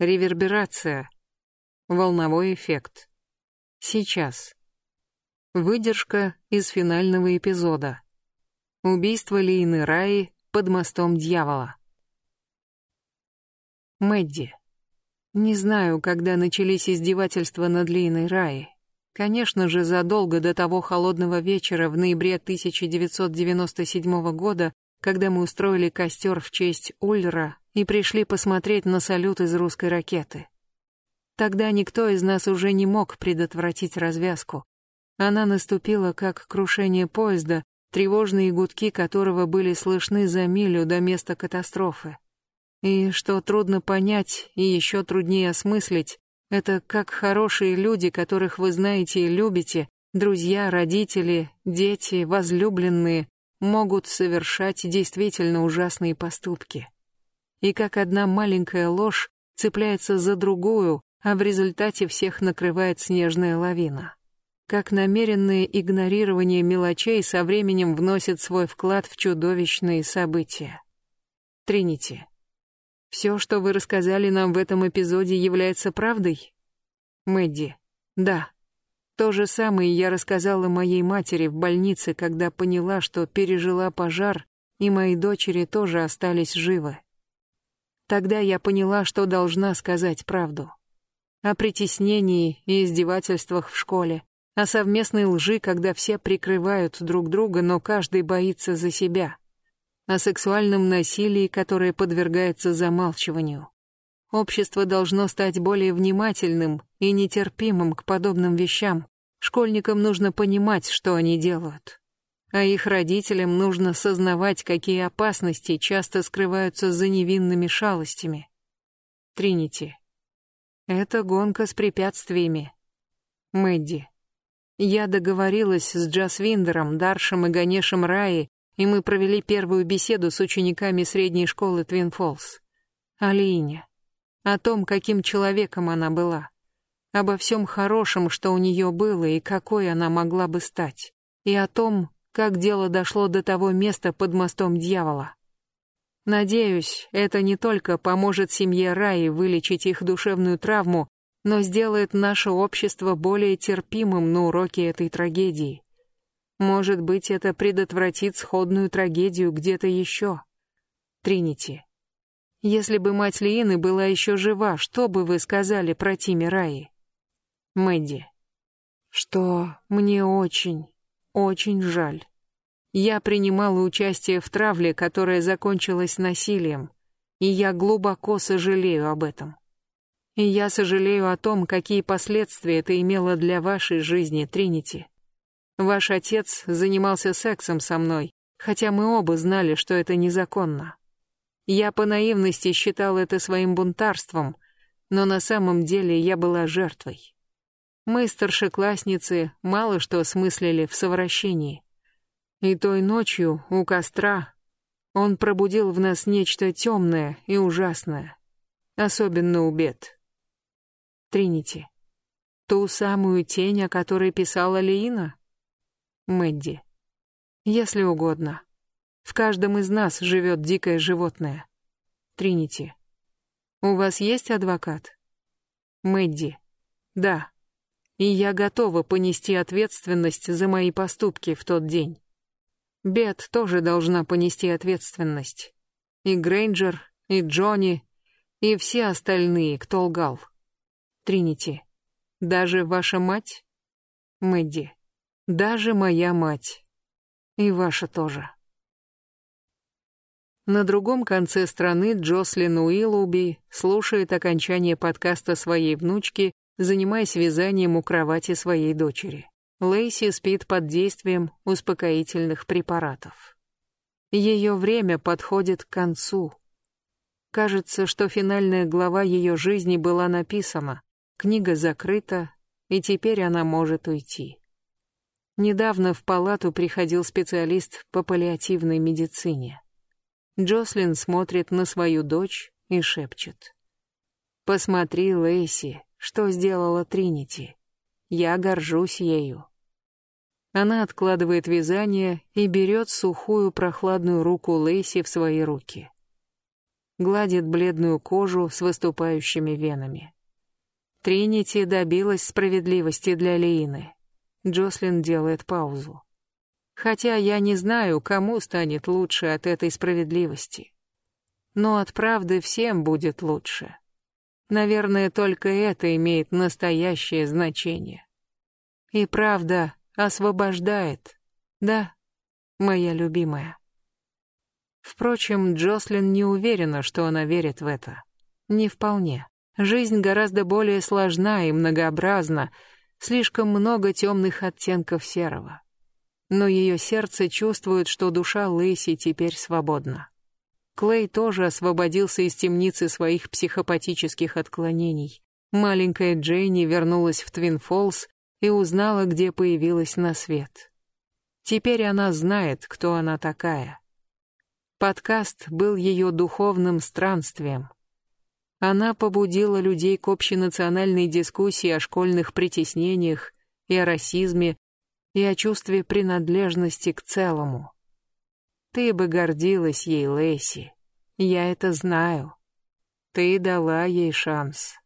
Реверберация. Волновой эффект. Сейчас. Выдержка из финального эпизода. Убийство Лейны Раи под мостом дьявола. Мэдди. Не знаю, когда начались издевательства над Лейной Раи. Конечно же, задолго до того холодного вечера в ноябре 1997 года, когда мы устроили костер в честь Ульра и пришли посмотреть на салют из русской ракеты. Тогда никто из нас уже не мог предотвратить развязку. Она наступила как крушение поезда, тревожные гудки которого были слышны за милю до места катастрофы. И что трудно понять и еще труднее осмыслить, это как хорошие люди, которых вы знаете и любите, друзья, родители, дети, возлюбленные, могут совершать действительно ужасные поступки. И как одна маленькая ложь цепляется за другую, а в результате всех накрывает снежная лавина. Как намеренное игнорирование мелочей со временем вносит свой вклад в чудовищные события. Тринити. Все, что вы рассказали нам в этом эпизоде, является правдой? Мэдди. Да. То же самое я рассказала моей матери в больнице, когда поняла, что пережила пожар, и мои дочери тоже остались живы. Тогда я поняла, что должна сказать правду. О притеснении и издевательствах в школе, о совместной лжи, когда все прикрывают друг друга, но каждый боится за себя о сексуальном насилии, которое подвергается замалчиванию. Общество должно стать более внимательным и нетерпимым к подобным вещам. Школьникам нужно понимать, что они делают. А их родителям нужно сознавать, какие опасности часто скрываются за невинными шалостями. Тринити. Это гонка с препятствиями. Мэдди. Я договорилась с Джасвиндером, Даршем и Ганешем Раи и мы провели первую беседу с учениками средней школы Твин Фолс. О Лине. О том, каким человеком она была. Обо всем хорошем, что у нее было и какой она могла бы стать. И о том, как дело дошло до того места под мостом дьявола. Надеюсь, это не только поможет семье Раи вылечить их душевную травму, но сделает наше общество более терпимым на уроке этой трагедии. Может быть, это предотвратит сходную трагедию где-то еще. Тринити. Если бы мать Лиины была еще жива, что бы вы сказали про Тими Раи? Мэдди. Что мне очень, очень жаль. Я принимала участие в травле, которая закончилась насилием, и я глубоко сожалею об этом. И я сожалею о том, какие последствия это имело для вашей жизни, Тринити. Ваш отец занимался сексом со мной, хотя мы оба знали, что это незаконно. Я по наивности считал это своим бунтарством, но на самом деле я была жертвой. Мы, старшеклассницы, мало что смыслили в совращении. И той ночью у костра он пробудил в нас нечто темное и ужасное, особенно у Бет. Тринити. Ту самую тень, о которой писала Лиина? Мэдди. Если угодно. В каждом из нас живет дикое животное. Тринити. У вас есть адвокат? Мэдди. Да. И я готова понести ответственность за мои поступки в тот день. Бет тоже должна понести ответственность. И Грейнджер, и Джонни, и все остальные, кто лгал. Тринити. Даже ваша мать? Мэдди. Даже моя мать. И ваша тоже. На другом конце страны Джослин Уиллоуби слушает окончание подкаста своей внучки, занимаясь вязанием у кровати своей дочери. Лейси спит под действием успокоительных препаратов. Ее время подходит к концу. Кажется, что финальная глава ее жизни была написана, книга закрыта, и теперь она может уйти. Недавно в палату приходил специалист по паллиативной медицине. Джослин смотрит на свою дочь и шепчет. «Посмотри, Лэйси, что сделала Тринити. Я горжусь ею». Она откладывает вязание и берет сухую прохладную руку Лэйси в свои руки. гладит бледную кожу с выступающими венами. Тринити добилась справедливости для Лиины. Джослин делает паузу. Хотя я не знаю, кому станет лучше от этой справедливости. Но от правды всем будет лучше. Наверное, только это имеет настоящее значение. И правда освобождает. Да, моя любимая. Впрочем, Джослин не уверена, что она верит в это. Не вполне. Жизнь гораздо более сложна и многообразна, слишком много темных оттенков серого. Но ее сердце чувствует, что душа Лэйси теперь свободна. Клей тоже освободился из темницы своих психопатических отклонений. Маленькая Джейни вернулась в Твин Фолс и узнала, где появилась на свет. Теперь она знает, кто она такая. Подкаст был ее духовным странствием. Она побудила людей к общенациональной дискуссии о школьных притеснениях и о расизме, и о чувстве принадлежности к целому. Ты бы гордилась ей, Лэйси. Я это знаю. Ты дала ей шанс.